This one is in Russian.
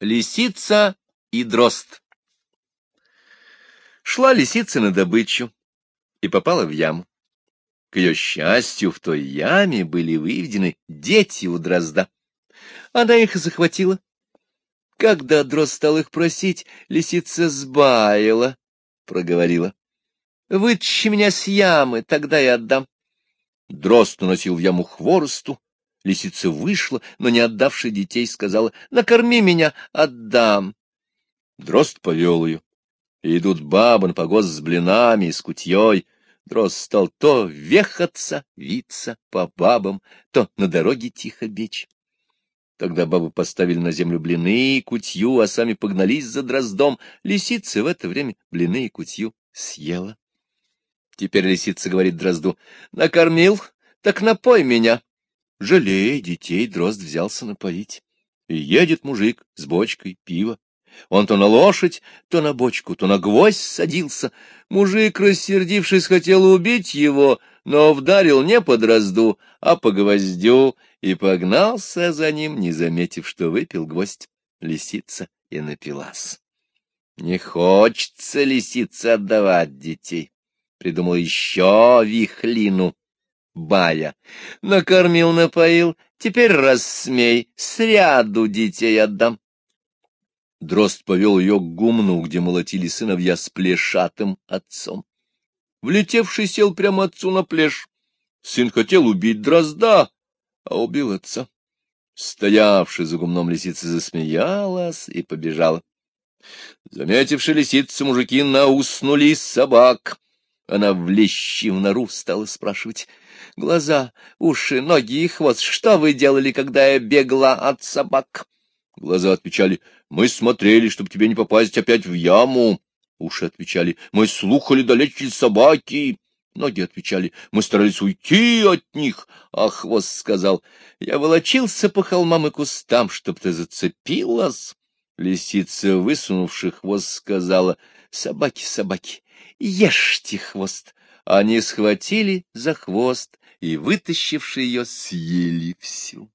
Лисица и дрозд. Шла лисица на добычу и попала в яму. К ее счастью, в той яме были выведены дети у дрозда. Она их захватила. Когда дрозд стал их просить, лисица сбаяла, проговорила. — Вытащи меня с ямы, тогда я отдам. Дрозд наносил в яму хворосту, Лисица вышла, но, не отдавши детей, сказала, — Накорми меня, отдам. Дрозд повел ее. И идут бабы на погост с блинами и с кутьей. Дрозд стал то вехаться, виться по бабам, то на дороге тихо бечь. Тогда бабы поставили на землю блины и кутью, а сами погнались за дроздом. Лисица в это время блины и кутью съела. Теперь лисица говорит дрозду, — Накормил? Так напой меня. Жалея детей, дрозд взялся напоить. И едет мужик с бочкой пива. Он то на лошадь, то на бочку, то на гвоздь садился. Мужик, рассердившись, хотел убить его, но вдарил не по дрозду, а по гвоздю, и погнался за ним, не заметив, что выпил гвоздь. Лисица и напилась. Не хочется лисица отдавать детей. Придумал еще вихлину бая. Накормил, напоил, теперь рассмей, сряду детей отдам. Дрозд повел ее к гумну, где молотили сыновья с плешатым отцом. Влетевший сел прямо отцу на плеш. Сын хотел убить дрозда, а убил отца. Стоявший за гумном лисица засмеялась и побежала. Заметивши лисицу, мужики науснули собак. Она в лещи в нору стала спрашивать — Глаза, уши, ноги и хвост. Что вы делали, когда я бегла от собак? Глаза отвечали, мы смотрели, чтобы тебе не попасть опять в яму. Уши отвечали, мы слухали далече собаки. Ноги отвечали, мы старались уйти от них. А хвост сказал, я волочился по холмам и кустам, чтоб ты зацепилась. Лисица, высунувши хвост, сказала, собаки, собаки, ешьте хвост. Они схватили за хвост и, вытащивши ее, съели всю.